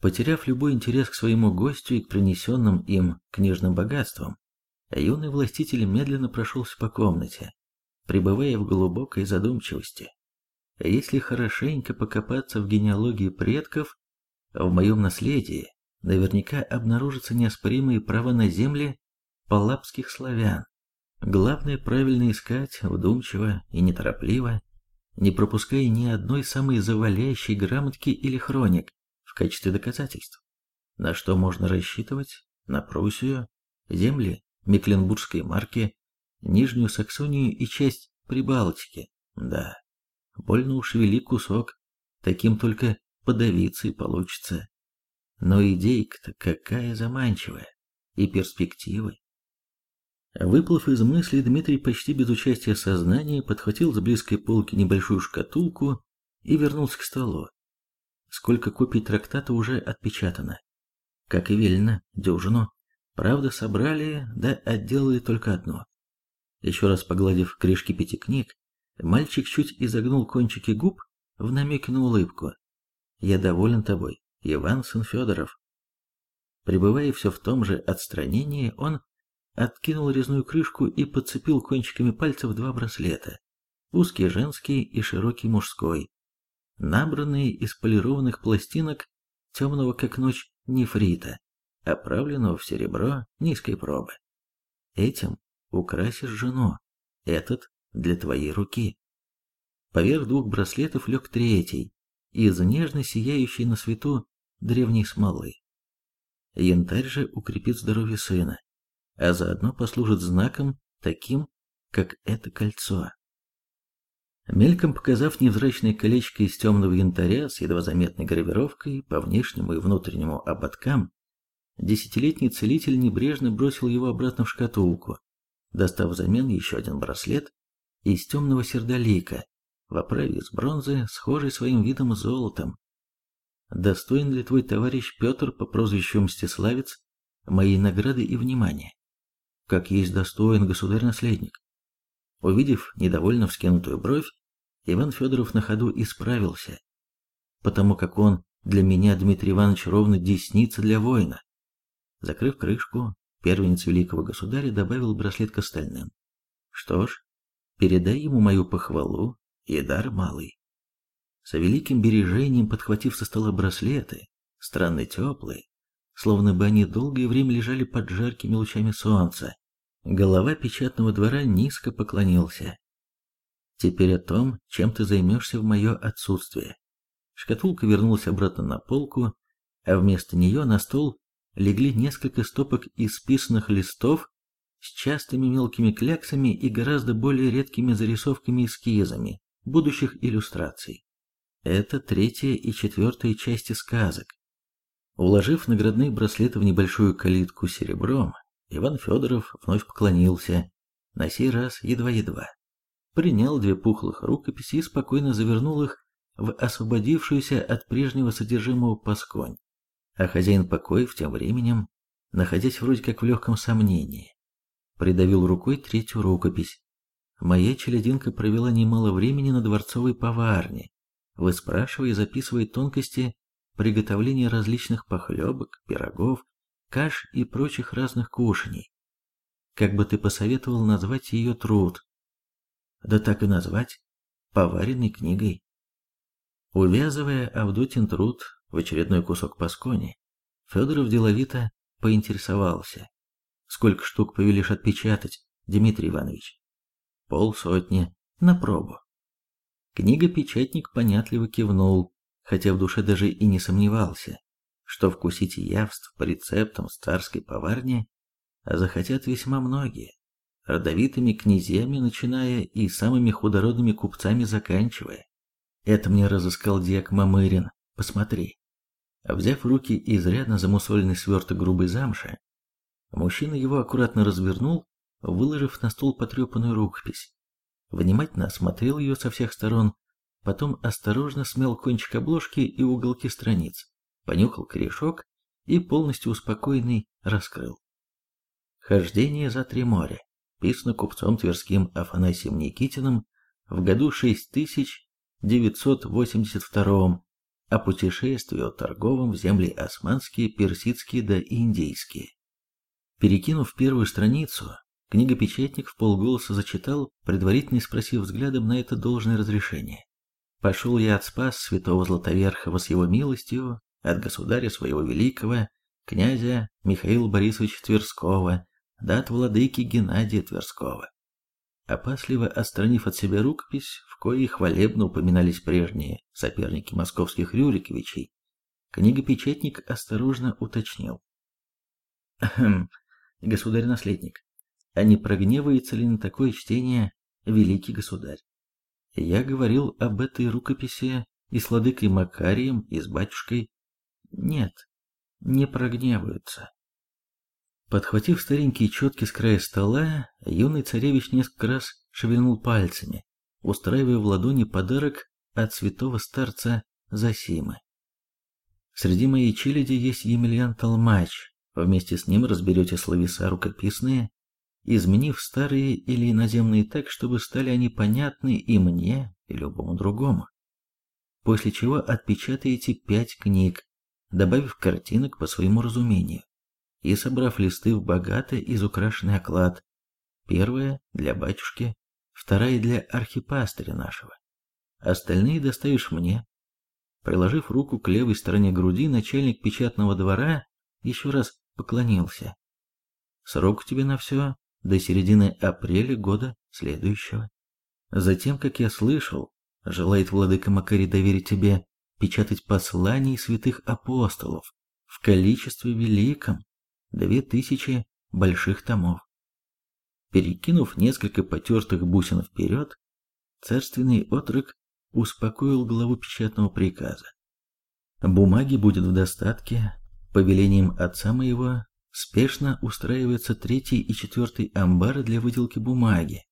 Потеряв любой интерес к своему гостю и к принесенным им книжным богатствам, юный властитель медленно прошелся по комнате, пребывая в глубокой задумчивости. Если хорошенько покопаться в генеалогии предков, в моем наследии наверняка обнаружатся неоспоримые права на земли палапских славян. Главное правильно искать, вдумчиво и неторопливо, не пропуская ни одной самой заваляющей грамотки или хроник качестве доказательств. На что можно рассчитывать? На Пруссию, земли Мекленбургской марки, Нижнюю Саксонию и часть Прибалтики. Да, больно уж велик кусок, таким только подавиться и получится. Но идейка-то какая заманчивая, и перспективы. Выплыв из мысли, Дмитрий почти без участия сознания подхватил с близкой полки небольшую шкатулку и вернулся к столу. Сколько копий трактата уже отпечатано. Как и велено, дюжину. Правда, собрали, да отделали только одно. Еще раз погладив крышки пяти книг, мальчик чуть изогнул кончики губ в намеке на улыбку. «Я доволен тобой, Иван сын Федоров». Пребывая все в том же отстранении, он откинул резную крышку и подцепил кончиками пальцев два браслета. Узкий женский и широкий мужской, набранные из полированных пластинок темного как ночь нефрита, оправленного в серебро низкой пробы. Этим украсишь жену, этот для твоей руки. Поверх двух браслетов лег третий, из нежно сияющей на свету древней смолы. Янтарь же укрепит здоровье сына, а заодно послужит знаком таким, как это кольцо. Мельком показав невзрачное колечко из темного янтаря с едва заметной гравировкой по внешнему и внутреннему ободкам, десятилетний целитель небрежно бросил его обратно в шкатулку, достав взамен еще один браслет из темного сердолика в оправе из бронзы, схожей своим видом с золотом. Достоин ли твой товарищ Петр по прозвищу Мстиславец моей награды и внимания? Как есть достоин государь-наследник. Увидев недовольно вскинутую бровь, Иван Федоров на ходу исправился, потому как он для меня, Дмитрий Иванович, ровно десница для воина. Закрыв крышку, первенец великого государя добавил браслет к остальным. Что ж, передай ему мою похвалу и дар малый. С великим бережением подхватив со стола браслеты, странно теплые, словно бы они долгое время лежали под жаркими лучами солнца, голова печатного двора низко поклонился. Теперь о том, чем ты займешься в мое отсутствие. Шкатулка вернулась обратно на полку, а вместо нее на стол легли несколько стопок исписанных листов с частыми мелкими кляксами и гораздо более редкими зарисовками-эскизами будущих иллюстраций. Это третья и четвертая части сказок. Уложив наградные браслеты в небольшую калитку серебром, Иван Федоров вновь поклонился, на сей раз едва-едва принял две пухлых рукописи и спокойно завернул их в освободившуюся от прежнего содержимого пасконь. А хозяин покоев тем временем, находясь вроде как в легком сомнении, придавил рукой третью рукопись. Моя челядинка провела немало времени на дворцовой поварне, выспрашивая и записывая тонкости приготовления различных похлебок, пирогов, каш и прочих разных кушаний. Как бы ты посоветовал назвать ее труд? Да так и назвать, поваренной книгой. Увязывая Авдотин труд в очередной кусок паскони, Федоров деловито поинтересовался. Сколько штук повелишь отпечатать, Дмитрий Иванович? Полсотни, на пробу. Книга-печатник понятливо кивнул, хотя в душе даже и не сомневался, что вкусить явств по рецептам с царской поварни захотят весьма многие родовитыми князьями начиная и самыми худородными купцами заканчивая. Это мне разыскал дьяк Мамырин, посмотри. Взяв в руки изрядно замусоленный сверток грубой замши, мужчина его аккуратно развернул, выложив на стол потрепанную рукопись. Внимательно осмотрел ее со всех сторон, потом осторожно смял кончик обложки и уголки страниц, понюхал корешок и полностью успокоенный раскрыл. Хождение за три моря писано купцом Тверским Афанасием Никитиным в году 6982 о путешествии о торговом в земли османские, персидские да индейские. Перекинув первую страницу, книгопечатник в полголоса зачитал, предварительно спросив взглядом на это должное разрешение. «Пошел я от спас святого Златоверхова с его милостью, от государя своего великого, князя Михаила Борисовича Тверского, да от владыки Геннадия Тверского. Опасливо отстранив от себя рукопись, в коей хвалебно упоминались прежние соперники московских Рюриковичей, книгопечатник осторожно уточнил. «Хм, государь-наследник, а не прогневается ли на такое чтение великий государь? Я говорил об этой рукописи и с владыкой Макарием, и с батюшкой. Нет, не прогневаются. Подхватив старенькие четки с края стола, юный царевич несколько раз шевельнул пальцами, устраивая в ладони подарок от святого старца Засимы. Среди моей челяди есть Емельян Толмач. Вместе с ним разберете словеса рукописные, изменив старые или иноземные так, чтобы стали они понятны и мне, и любому другому. После чего отпечатаете пять книг, добавив картинок по своему разумению и собрав листы в богато изукрашенный оклад. Первая для батюшки, вторая для архипастыря нашего. Остальные доставишь мне. Приложив руку к левой стороне груди, начальник печатного двора еще раз поклонился. Срок тебе на все до середины апреля года следующего. Затем, как я слышал, желает владыка Макарий доверить тебе печатать посланий святых апостолов в количестве великом, две тысячи больших томов. Перекинув несколько потертых бусин вперед, царственный отрок успокоил главу печатного приказа. Бумаги будет в достатке, по велениям отца моего спешно устраивается третий и четвертый амбары для выделки бумаги,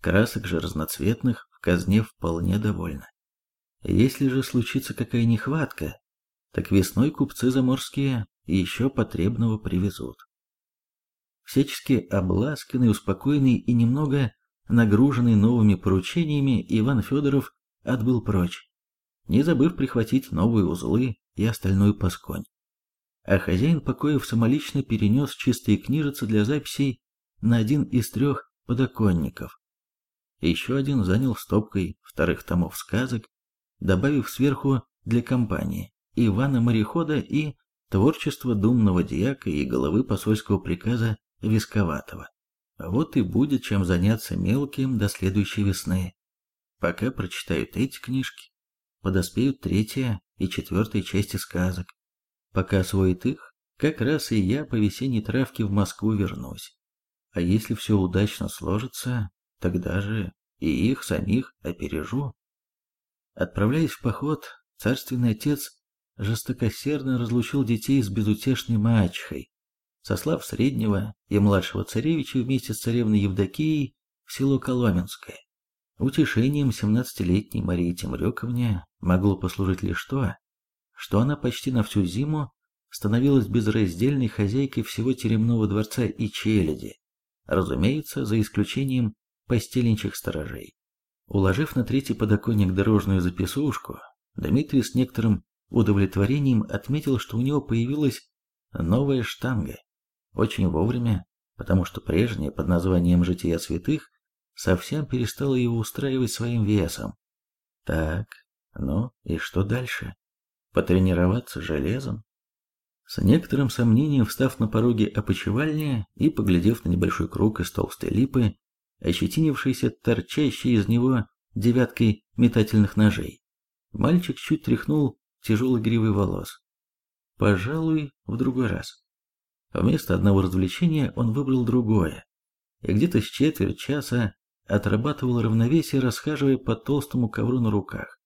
красок же разноцветных в казне вполне довольно. Если же случится какая нехватка, так весной купцы заморские еще потребного привезут. Всячески обласканный, успокоенный и немного нагруженный новыми поручениями, Иван Федоров отбыл прочь, не забыв прихватить новые узлы и остальную пасконь. А хозяин покоев самолично перенес чистые книжицы для записей на один из трех подоконников. Еще один занял стопкой вторых томов сказок, добавив сверху для компании Ивана Морехода и творчество думного дьяка и головы посольского приказа Висковатого. Вот и будет чем заняться мелким до следующей весны. Пока прочитают эти книжки, подоспеют третья и четвертая части сказок. Пока освоит их, как раз и я по весенней травке в Москву вернусь. А если все удачно сложится, тогда же и их самих опережу. Отправляясь в поход, царственный отец жестокосердно разлучил детей с безутешной мачехой, сослав среднего и младшего царевича вместе с царевной Евдокией в село Коломенское. Утешением семнадцатилетней Марии Темрюковне могло послужить лишь то, что она почти на всю зиму становилась безраздельной хозяйкой всего теремного дворца и челяди, разумеется, за исключением постеленчих сторожей. Уложив на третий подоконник дорожную записушку, Дмитрий с некоторым удовлетворением отметил, что у него появилась новая штанга. Очень вовремя, потому что прежняя под названием «Жития святых» совсем перестала его устраивать своим весом. Так, ну и что дальше? Потренироваться железом? С некоторым сомнением, встав на пороге опочивальни и поглядев на небольшой круг из толстой липы, ощетинившийся торчащей из него девяткой метательных ножей, мальчик чуть тряхнул тяжелой гривой волос. Пожалуй, в другой раз. Вместо одного развлечения он выбрал другое, и где-то с четверть часа отрабатывал равновесие, расхаживая по толстому ковру на руках.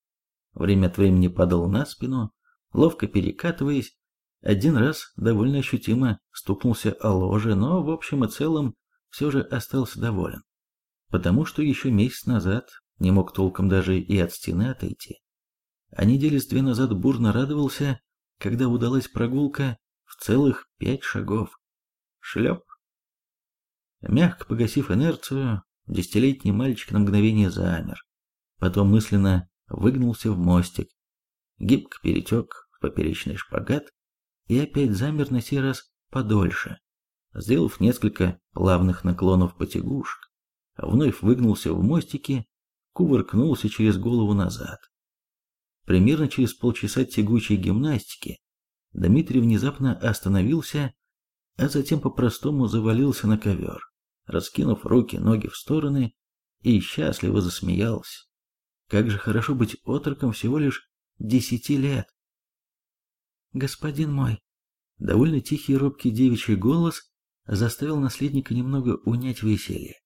Время от времени падал на спину, ловко перекатываясь, один раз довольно ощутимо стукнулся о ложе, но в общем и целом все же остался доволен, потому что еще месяц назад не мог толком даже и от стены отойти а недели с две назад бурно радовался, когда удалась прогулка в целых пять шагов. Шлеп. Мягко погасив инерцию, десятилетний мальчик на мгновение замер. Потом мысленно выгнулся в мостик, гибко перетек в поперечный шпагат и опять замер на сей раз подольше, сделав несколько плавных наклонов потягушек, вновь выгнулся в мостике, кувыркнулся через голову назад. Примерно через полчаса тягучей гимнастики Дмитрий внезапно остановился, а затем по-простому завалился на ковер, раскинув руки, ноги в стороны и счастливо засмеялся. Как же хорошо быть отроком всего лишь десяти лет. Господин мой, довольно тихий робкий девичий голос заставил наследника немного унять веселье,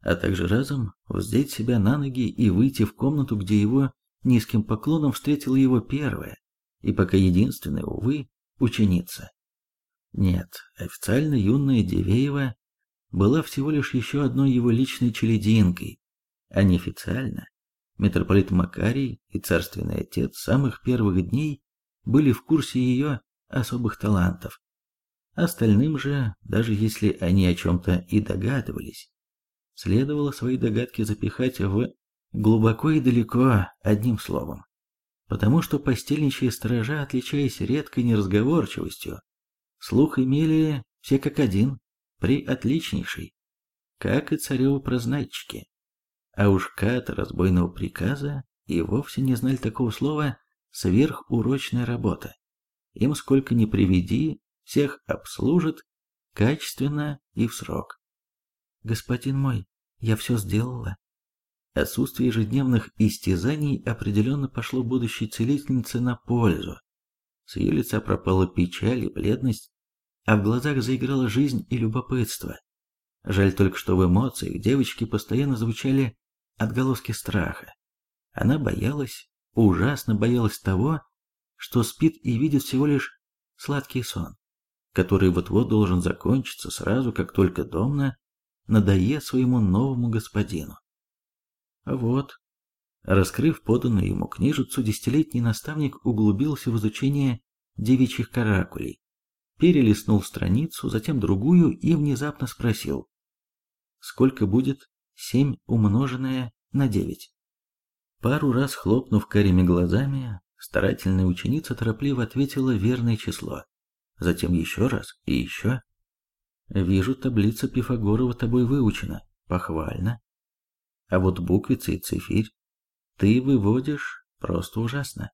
а также разом вздеть себя на ноги и выйти в комнату, где его низким поклоном встретила его первая и пока единственная, увы, ученица. Нет, официально юная Дивеева была всего лишь еще одной его личной челединкой, а неофициально митрополит Макарий и царственный отец самых первых дней были в курсе ее особых талантов. Остальным же, даже если они о чем-то и догадывались, следовало свои догадки запихать в глубоко и далеко одним словом. Потому что постельничьи сторожа, отличаясь редкой неразговорчивостью, слух имели все как один, при отличнейшей, как и царевы прознатчики. А уж кат разбойного приказа и вовсе не знали такого слова «сверхурочная работа». Им сколько ни приведи, всех обслужит качественно и в срок. Господин мой, я все сделала. Отсутствие ежедневных истязаний определенно пошло будущей целительнице на пользу. С ее лица пропала печаль и бледность, а в глазах заиграла жизнь и любопытство. Жаль только, что в эмоциях девочки постоянно звучали отголоски страха. Она боялась, ужасно боялась того, что спит и видит всего лишь сладкий сон который вот-вот должен закончиться сразу, как только Домна надоест своему новому господину. Вот, раскрыв поданную ему книжицу, десятилетний наставник углубился в изучение девичьих каракулей, перелистнул страницу, затем другую и внезапно спросил, сколько будет семь умноженное на девять. Пару раз хлопнув карими глазами, старательная ученица торопливо ответила верное число затем еще раз и еще. Вижу, таблица Пифагорова тобой выучена, похвально. А вот буквицы и цифирь ты выводишь просто ужасно.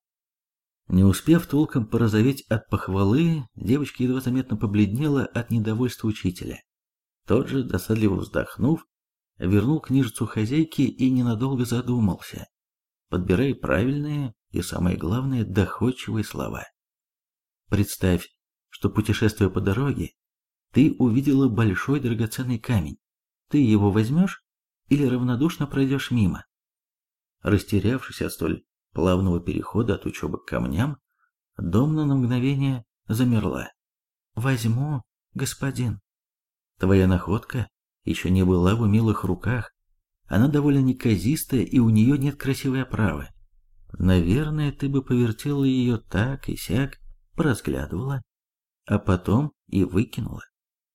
Не успев толком порозоветь от похвалы, девочка едва заметно побледнела от недовольства учителя. Тот же, досадливо вздохнув, вернул книжицу хозяйке и ненадолго задумался, подбирая правильные и, самое главное, доходчивые слова. Представь, что, путешествуя по дороге, ты увидела большой драгоценный камень. Ты его возьмешь или равнодушно пройдешь мимо? Растерявшись от столь плавного перехода от учебы к камням, Домна на мгновение замерла. «Возьму, господин». Твоя находка еще не была в умелых руках. Она довольно неказистая, и у нее нет красивой оправы. Наверное, ты бы повертела ее так и сяк, поразглядывала, а потом и выкинула.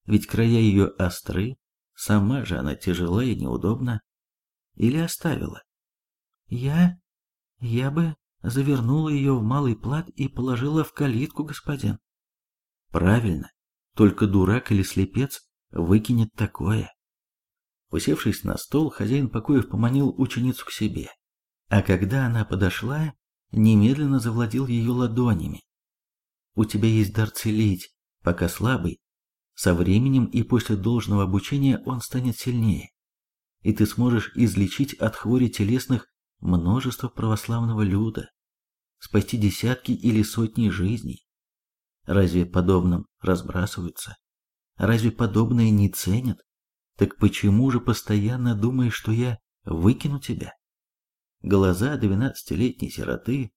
Ведь края ее остры, сама же она тяжела и неудобна. Или оставила? Я... я бы завернула ее в малый плат и положила в калитку, господин. Правильно, только дурак или слепец выкинет такое. Усевшись на стол, хозяин покоев поманил ученицу к себе, а когда она подошла, немедленно завладел ее ладонями, у тебя есть дар целить, пока слабый. Со временем и после должного обучения он станет сильнее. И ты сможешь излечить от хвори телесных множество православного люда, спасти десятки или сотни жизней. Разве подобным разбрасываются? Разве подобное не ценят? Так почему же постоянно думаешь, что я выкину тебя? Глаза двенадцатилетней сироты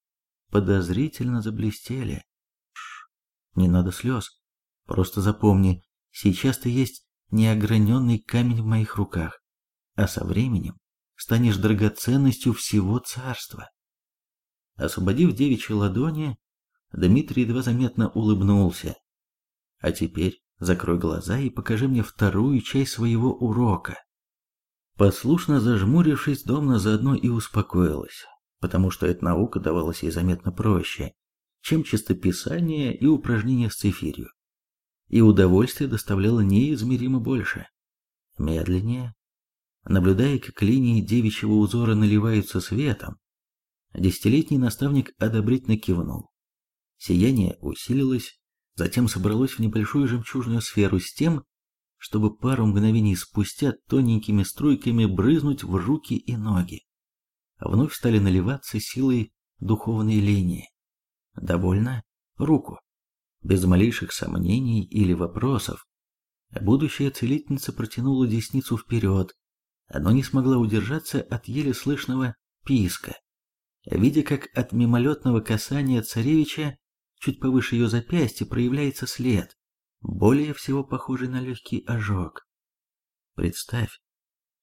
подозрительно заблестели. Не надо слез. Просто запомни, сейчас ты есть неограненный камень в моих руках, а со временем станешь драгоценностью всего царства. Освободив девичьи ладони, Дмитрий едва заметно улыбнулся. А теперь закрой глаза и покажи мне вторую часть своего урока. Послушно зажмурившись, Домна заодно и успокоилась. потому что эта наука давалась ей заметно проще, чем чистописание и упражнения с цифирью. И удовольствие доставляло неизмеримо больше. Медленнее, наблюдая, как линии девичьего узора наливаются светом, десятилетний наставник одобрительно кивнул. Сияние усилилось, затем собралось в небольшую жемчужную сферу с тем, чтобы пару мгновений спустя тоненькими струйками брызнуть в руки и ноги. Вновь стали наливаться силой духовные линии. Довольно руку. Без малейших сомнений или вопросов. Будущая целительница протянула десницу вперед, но не смогла удержаться от еле слышного писка. Видя, как от мимолетного касания царевича чуть повыше ее запястья проявляется след, более всего похожий на легкий ожог. Представь,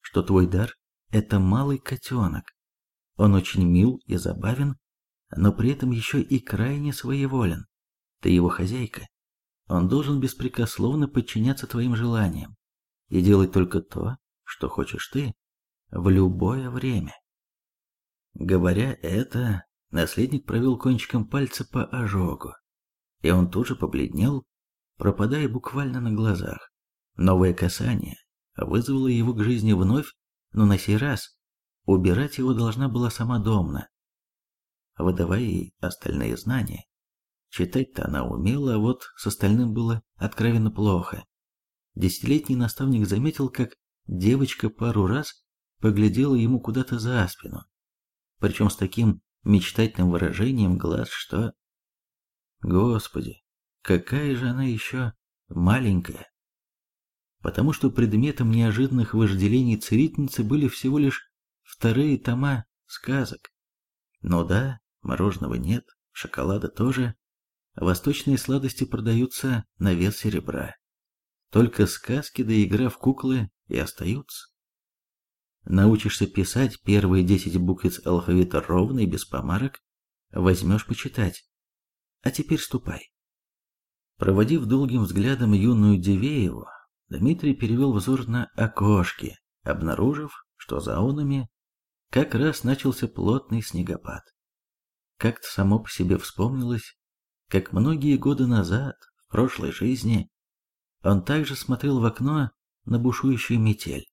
что твой дар – это малый котенок. Он очень мил и забавен, но при этом еще и крайне своеволен. Ты его хозяйка. Он должен беспрекословно подчиняться твоим желаниям и делать только то, что хочешь ты, в любое время. Говоря это, наследник провел кончиком пальца по ожогу, и он тут же побледнел, пропадая буквально на глазах. Новое касание вызвало его к жизни вновь, но на сей раз убирать его должна была сама Домна, выдавая ей остальные знания. Читать-то она умела, а вот с остальным было откровенно плохо. Десятилетний наставник заметил, как девочка пару раз поглядела ему куда-то за спину, причем с таким мечтательным выражением глаз, что... Господи, какая же она еще маленькая! Потому что предметом неожиданных вожделений царительницы были всего лишь вторые тома сказок. Ну да, мороженого нет, шоколада тоже. Восточные сладости продаются на вес серебра. Только сказки да игра в куклы и остаются. Научишься писать первые десять буквиц алфавита ровно и без помарок, возьмешь почитать. А теперь ступай. Проводив долгим взглядом юную Дивееву, Дмитрий перевел взор на окошки, обнаружив, что за онами как раз начался плотный снегопад. Как-то само по себе вспомнилось, как многие годы назад, в прошлой жизни, он также смотрел в окно на бушующую метель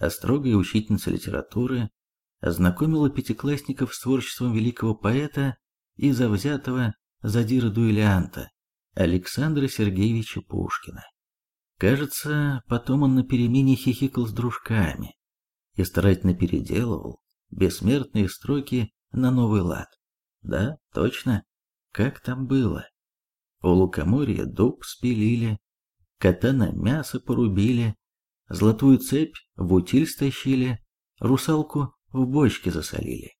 а строгая учительница литературы ознакомила пятиклассников с творчеством великого поэта и завзятого задира-дуэлянта Александра Сергеевича Пушкина. Кажется, потом он на перемене хихикал с дружками и старательно переделывал бессмертные строки на новый лад. Да, точно, как там было. У лукоморья дуб спилили, кота на мясо порубили, Золотую цепь в утиль стащили, русалку в бочке засолили.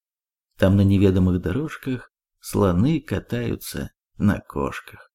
Там на неведомых дорожках слоны катаются на кошках.